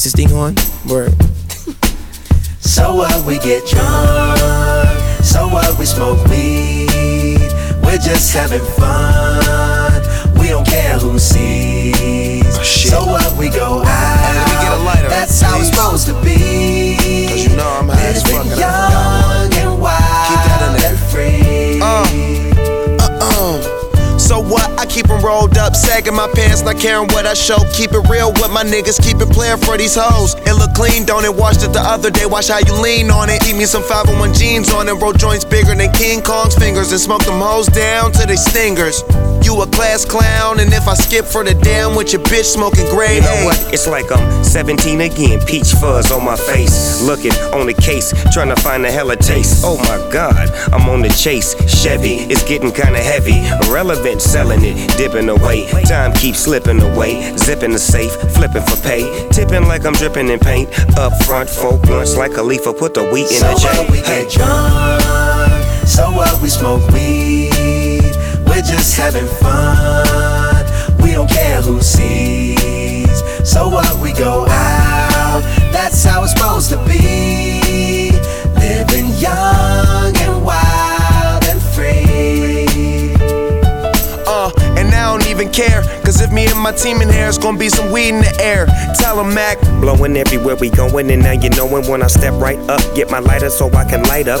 Is this thing on? Word. so what? We get drunk. So what? We smoke weed. We're just having fun. Keep 'em rolled up, sagging my pants, not caring what I show. Keep it real with my niggas, keep it playing for these hoes. Look clean, don't it? Washed it the other day, watch how you lean on it. Eat me some 501 jeans on it, roll joints bigger than King Kong's fingers, and smoke them hoes down to they stingers. You a class clown, and if I skip for the damn with your bitch smoking gray You know what? It's like I'm 17 again. Peach fuzz on my face. Looking on the case, trying to find a hella taste. Oh my god, I'm on the chase. Chevy, it's getting kinda heavy. Irrelevant, selling it, dipping away. Time keeps slipping away. Zipping the safe, flipping for pay. Tipping like I'm dripping in paint. Up front, four blunts like a leaf. Put the wheat in So the J. what? We Hey. get drunk. So what? We smoke weed. We're just having fun. We don't care who sees. So what? We go out. That's how it's even care. Cause if me and my team in here, it's gonna be some weed in the air. Tell 'em, Mac. Blowing everywhere we going, and now you knowin' when I step right up. Get my lighter so I can light up.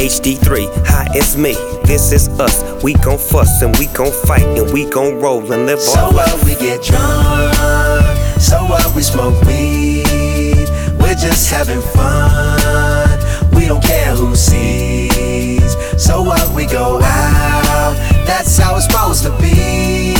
HD3. Hi, it's me. This is us. We gon' fuss and we gon' fight and we gon' roll and live So our what? We get drunk. So what? We smoke weed. We're just having fun. We don't care who sees. So what? We go out. That's how it's supposed to be.